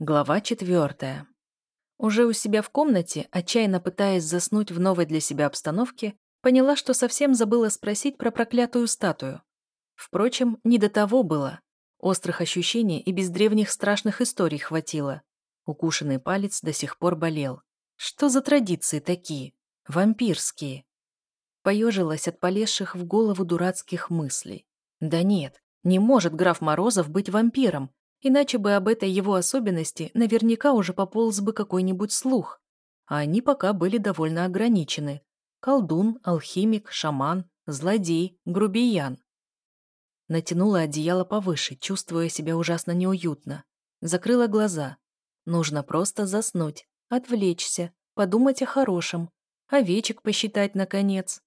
Глава четвертая. Уже у себя в комнате, отчаянно пытаясь заснуть в новой для себя обстановке, поняла, что совсем забыла спросить про проклятую статую. Впрочем, не до того было. Острых ощущений и без древних страшных историй хватило. Укушенный палец до сих пор болел. Что за традиции такие? Вампирские. Поежилась от полезших в голову дурацких мыслей. Да нет, не может граф Морозов быть вампиром, Иначе бы об этой его особенности наверняка уже пополз бы какой-нибудь слух. А они пока были довольно ограничены. Колдун, алхимик, шаман, злодей, грубиян. Натянула одеяло повыше, чувствуя себя ужасно неуютно. Закрыла глаза. Нужно просто заснуть, отвлечься, подумать о хорошем, овечек посчитать, наконец.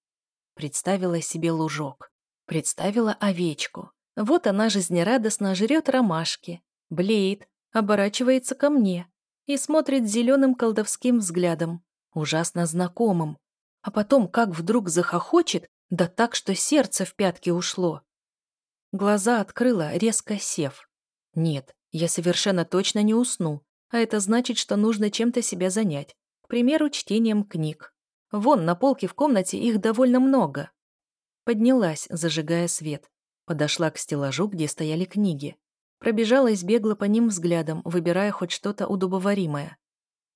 Представила себе лужок. Представила овечку. Вот она жизнерадостно жрет ромашки, блеет, оборачивается ко мне и смотрит зеленым колдовским взглядом, ужасно знакомым. А потом как вдруг захохочет, да так, что сердце в пятки ушло. Глаза открыла, резко сев. Нет, я совершенно точно не усну, а это значит, что нужно чем-то себя занять. К примеру, чтением книг. Вон, на полке в комнате их довольно много. Поднялась, зажигая свет. Подошла к стеллажу, где стояли книги. Пробежалась бегло по ним взглядом, выбирая хоть что-то удобоваримое.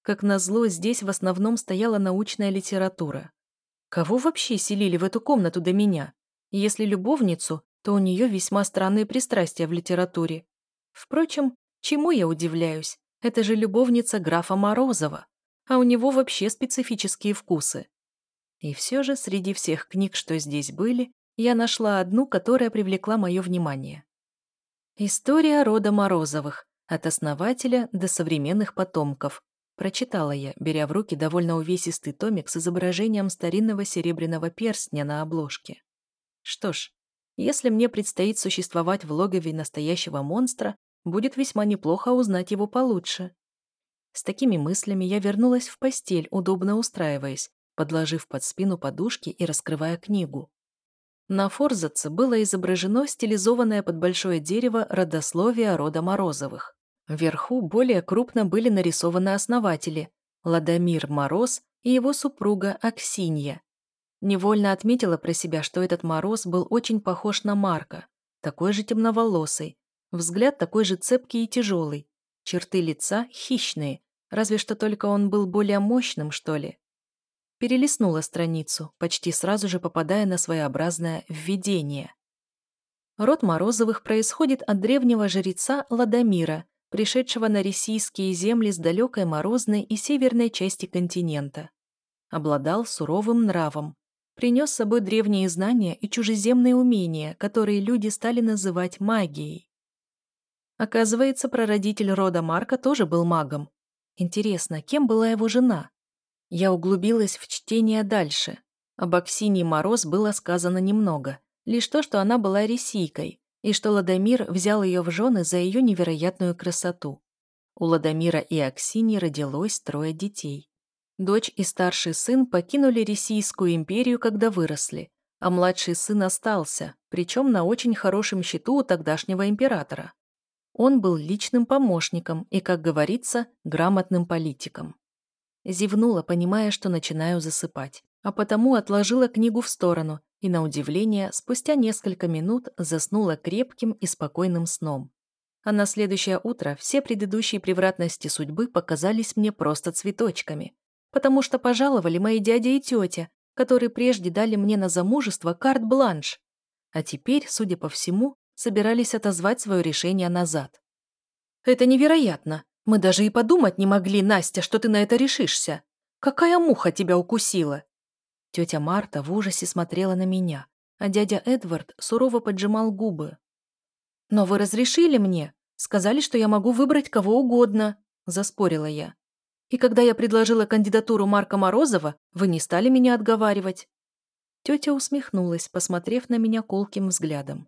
Как назло, здесь в основном стояла научная литература. Кого вообще селили в эту комнату до меня? Если любовницу, то у нее весьма странные пристрастия в литературе. Впрочем, чему я удивляюсь? Это же любовница графа Морозова, а у него вообще специфические вкусы. И все же среди всех книг, что здесь были, я нашла одну, которая привлекла мое внимание. «История рода Морозовых. От основателя до современных потомков», прочитала я, беря в руки довольно увесистый томик с изображением старинного серебряного перстня на обложке. Что ж, если мне предстоит существовать в логове настоящего монстра, будет весьма неплохо узнать его получше. С такими мыслями я вернулась в постель, удобно устраиваясь, подложив под спину подушки и раскрывая книгу. На форзаце было изображено стилизованное под большое дерево родословие рода Морозовых. Вверху более крупно были нарисованы основатели – Ладомир Мороз и его супруга Аксинья. Невольно отметила про себя, что этот Мороз был очень похож на Марка, такой же темноволосый, взгляд такой же цепкий и тяжелый, черты лица хищные, разве что только он был более мощным, что ли. Перелистнула страницу, почти сразу же попадая на своеобразное введение. Род Морозовых происходит от древнего жреца Ладомира, пришедшего на российские земли с далекой морозной и северной части континента. Обладал суровым нравом, принес с собой древние знания и чужеземные умения, которые люди стали называть магией. Оказывается, прародитель рода Марка тоже был магом. Интересно, кем была его жена? Я углубилась в чтение дальше. Об Аксинии Мороз было сказано немного. Лишь то, что она была ресийкой, и что Ладомир взял ее в жены за ее невероятную красоту. У Ладомира и Аксинии родилось трое детей. Дочь и старший сын покинули Ресийскую империю, когда выросли, а младший сын остался, причем на очень хорошем счету у тогдашнего императора. Он был личным помощником и, как говорится, грамотным политиком. Зевнула, понимая, что начинаю засыпать. А потому отложила книгу в сторону и, на удивление, спустя несколько минут заснула крепким и спокойным сном. А на следующее утро все предыдущие превратности судьбы показались мне просто цветочками, потому что пожаловали мои дядя и тетя, которые прежде дали мне на замужество карт-бланш, а теперь, судя по всему, собирались отозвать свое решение назад. «Это невероятно!» Мы даже и подумать не могли, Настя, что ты на это решишься. Какая муха тебя укусила?» Тетя Марта в ужасе смотрела на меня, а дядя Эдвард сурово поджимал губы. «Но вы разрешили мне. Сказали, что я могу выбрать кого угодно», – заспорила я. «И когда я предложила кандидатуру Марка Морозова, вы не стали меня отговаривать». Тетя усмехнулась, посмотрев на меня колким взглядом.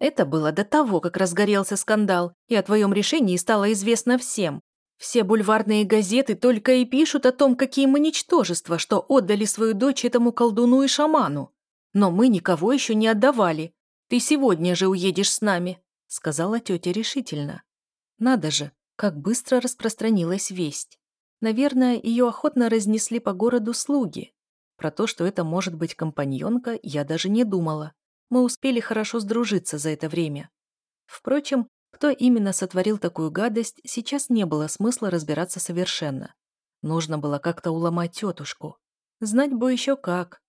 Это было до того, как разгорелся скандал, и о твоем решении стало известно всем. Все бульварные газеты только и пишут о том, какие мы ничтожества, что отдали свою дочь этому колдуну и шаману. Но мы никого еще не отдавали. Ты сегодня же уедешь с нами», — сказала тетя решительно. «Надо же, как быстро распространилась весть. Наверное, ее охотно разнесли по городу слуги. Про то, что это может быть компаньонка, я даже не думала. Мы успели хорошо сдружиться за это время. Впрочем, кто именно сотворил такую гадость, сейчас не было смысла разбираться совершенно. Нужно было как-то уломать тетушку. Знать бы еще как.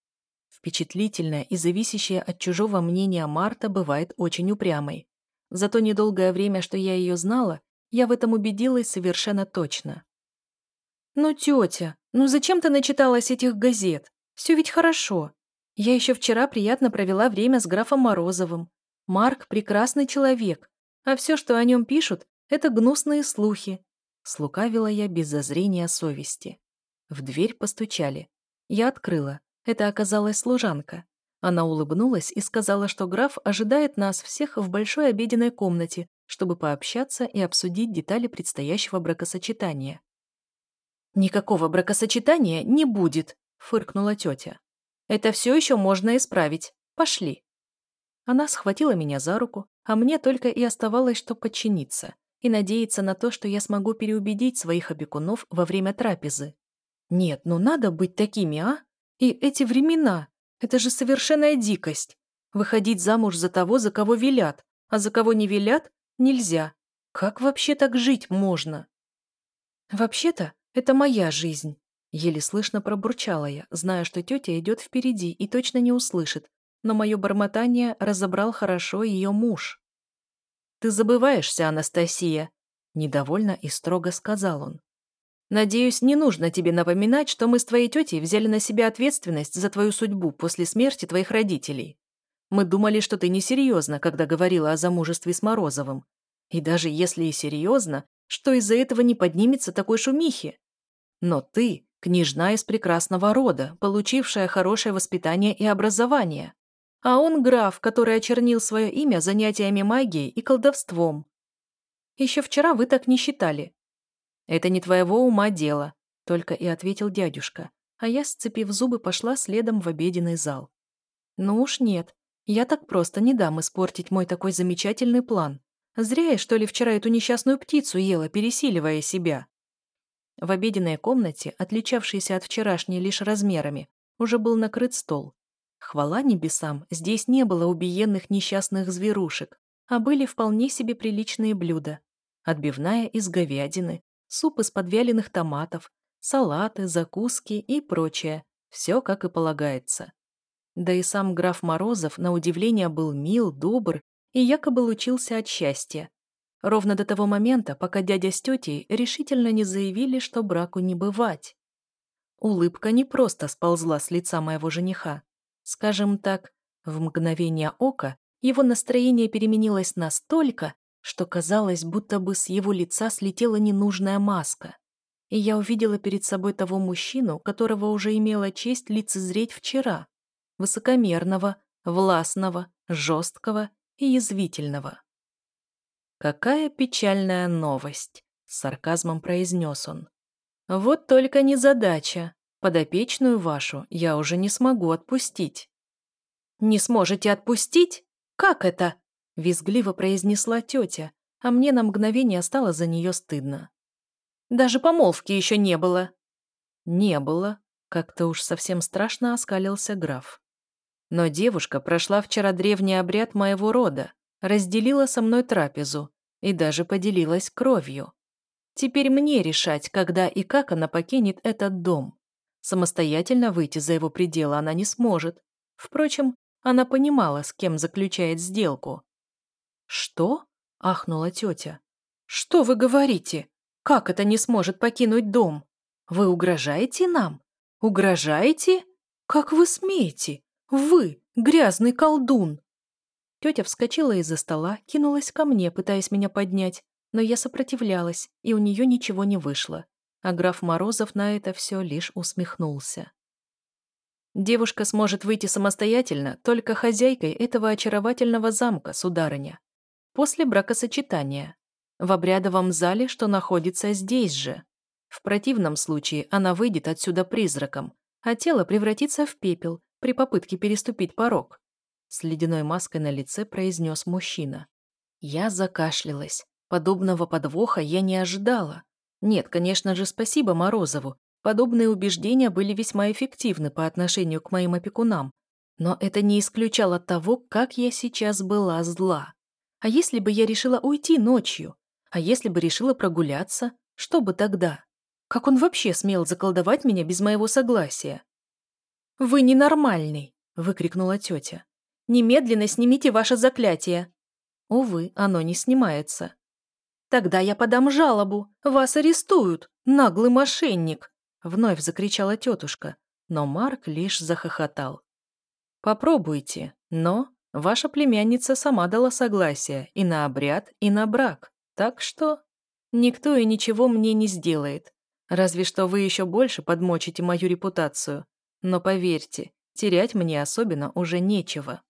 Впечатлительная и зависящая от чужого мнения Марта бывает очень упрямой. За то недолгое время, что я ее знала, я в этом убедилась совершенно точно. «Ну, тетя, ну зачем ты начиталась этих газет? Все ведь хорошо. Я еще вчера приятно провела время с графом Морозовым. Марк – прекрасный человек, а все, что о нем пишут, это гнусные слухи». Слукавила я без зазрения совести. В дверь постучали. Я открыла. Это оказалась служанка. Она улыбнулась и сказала, что граф ожидает нас всех в большой обеденной комнате, чтобы пообщаться и обсудить детали предстоящего бракосочетания. «Никакого бракосочетания не будет», — фыркнула тетя. «Это все еще можно исправить. Пошли». Она схватила меня за руку, а мне только и оставалось, что подчиниться и надеяться на то, что я смогу переубедить своих опекунов во время трапезы. Нет, ну надо быть такими, а? И эти времена, это же совершенная дикость. Выходить замуж за того, за кого велят, а за кого не велят, нельзя. Как вообще так жить можно? Вообще-то, это моя жизнь. Еле слышно пробурчала я, зная, что тетя идет впереди и точно не услышит, но мое бормотание разобрал хорошо ее муж. «Ты забываешься, Анастасия», — недовольно и строго сказал он. «Надеюсь, не нужно тебе напоминать, что мы с твоей тетей взяли на себя ответственность за твою судьбу после смерти твоих родителей. Мы думали, что ты несерьезна, когда говорила о замужестве с Морозовым. И даже если и серьезно, что из-за этого не поднимется такой шумихи. Но ты – княжна из прекрасного рода, получившая хорошее воспитание и образование. А он граф, который очернил свое имя занятиями магией и колдовством. Еще вчера вы так не считали. Это не твоего ума дело, только и ответил дядюшка, а я, сцепив зубы, пошла следом в обеденный зал. Ну уж нет, я так просто не дам испортить мой такой замечательный план. Зря я, что ли, вчера эту несчастную птицу ела, пересиливая себя. В обеденной комнате, отличавшейся от вчерашней лишь размерами, уже был накрыт стол. Хвала небесам, здесь не было убиенных несчастных зверушек, а были вполне себе приличные блюда. Отбивная из говядины, суп из подвяленных томатов, салаты, закуски и прочее. Все как и полагается. Да и сам граф Морозов, на удивление, был мил, добр и якобы лучился от счастья. Ровно до того момента, пока дядя с тетей решительно не заявили, что браку не бывать. Улыбка не просто сползла с лица моего жениха. Скажем так, в мгновение ока его настроение переменилось настолько, что казалось, будто бы с его лица слетела ненужная маска. И я увидела перед собой того мужчину, которого уже имела честь лицезреть вчера. Высокомерного, властного, жесткого и язвительного. «Какая печальная новость!» — с сарказмом произнес он. «Вот только незадача. Подопечную вашу я уже не смогу отпустить». «Не сможете отпустить? Как это?» — визгливо произнесла тетя, а мне на мгновение стало за нее стыдно. «Даже помолвки еще не было». «Не было», — как-то уж совсем страшно оскалился граф. Но девушка прошла вчера древний обряд моего рода, разделила со мной трапезу и даже поделилась кровью. Теперь мне решать, когда и как она покинет этот дом. Самостоятельно выйти за его пределы она не сможет. Впрочем, она понимала, с кем заключает сделку. «Что?» – ахнула тетя. «Что вы говорите? Как это не сможет покинуть дом? Вы угрожаете нам? Угрожаете? Как вы смеете? Вы, грязный колдун!» Тетя вскочила из-за стола, кинулась ко мне, пытаясь меня поднять, но я сопротивлялась, и у нее ничего не вышло. А граф Морозов на это все лишь усмехнулся. Девушка сможет выйти самостоятельно только хозяйкой этого очаровательного замка, сударыня. После бракосочетания. В обрядовом зале, что находится здесь же. В противном случае она выйдет отсюда призраком, а тело превратится в пепел, при попытке переступить порог. С ледяной маской на лице произнес мужчина. Я закашлялась. Подобного подвоха я не ожидала. Нет, конечно же, спасибо Морозову. Подобные убеждения были весьма эффективны по отношению к моим опекунам. Но это не исключало того, как я сейчас была зла. А если бы я решила уйти ночью? А если бы решила прогуляться? Что бы тогда? Как он вообще смел заколдовать меня без моего согласия? «Вы ненормальный!» — выкрикнула тетя. «Немедленно снимите ваше заклятие!» Увы, оно не снимается. «Тогда я подам жалобу! Вас арестуют! Наглый мошенник!» Вновь закричала тетушка, но Марк лишь захохотал. «Попробуйте, но ваша племянница сама дала согласие и на обряд, и на брак, так что никто и ничего мне не сделает. Разве что вы еще больше подмочите мою репутацию. Но поверьте, терять мне особенно уже нечего».